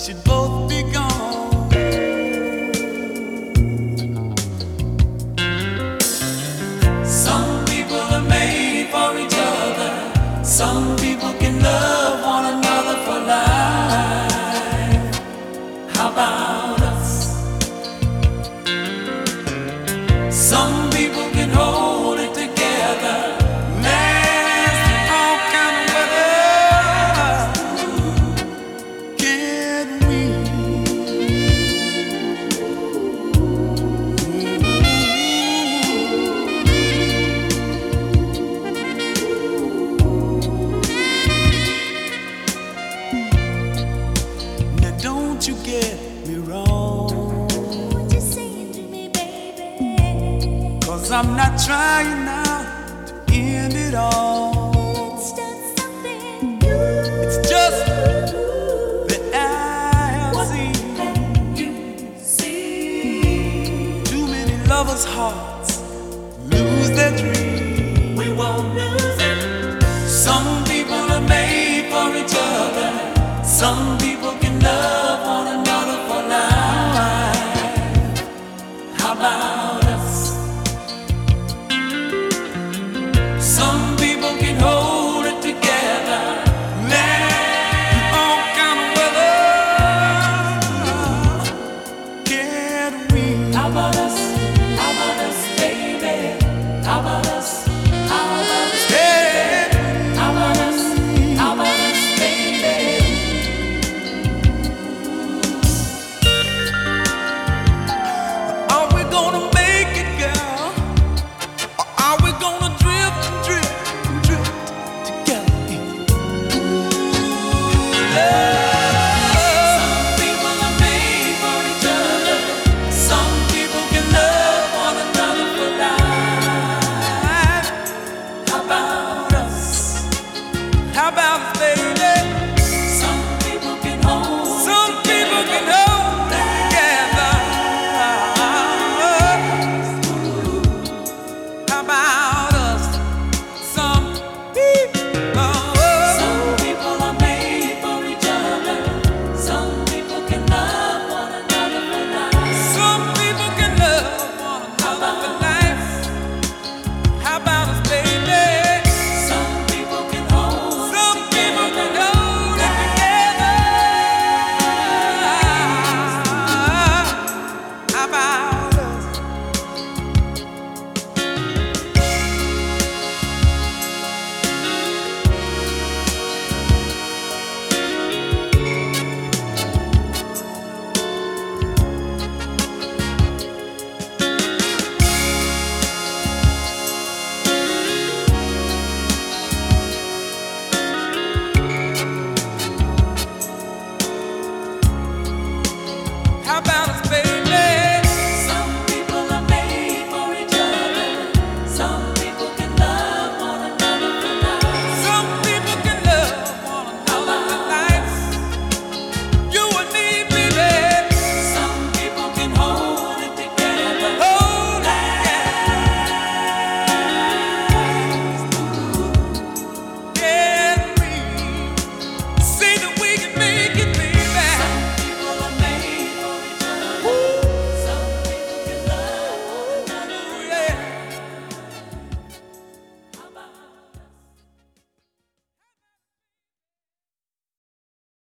should both be gone. Some people are made for each other, some people can love one another for life. Cause I'm not trying now to end it all. Let's start something new. It's just that I have What seen have you seen? too many lovers' hearts lose their dreams. We won't lose it. Some people are made for each other. Some about us.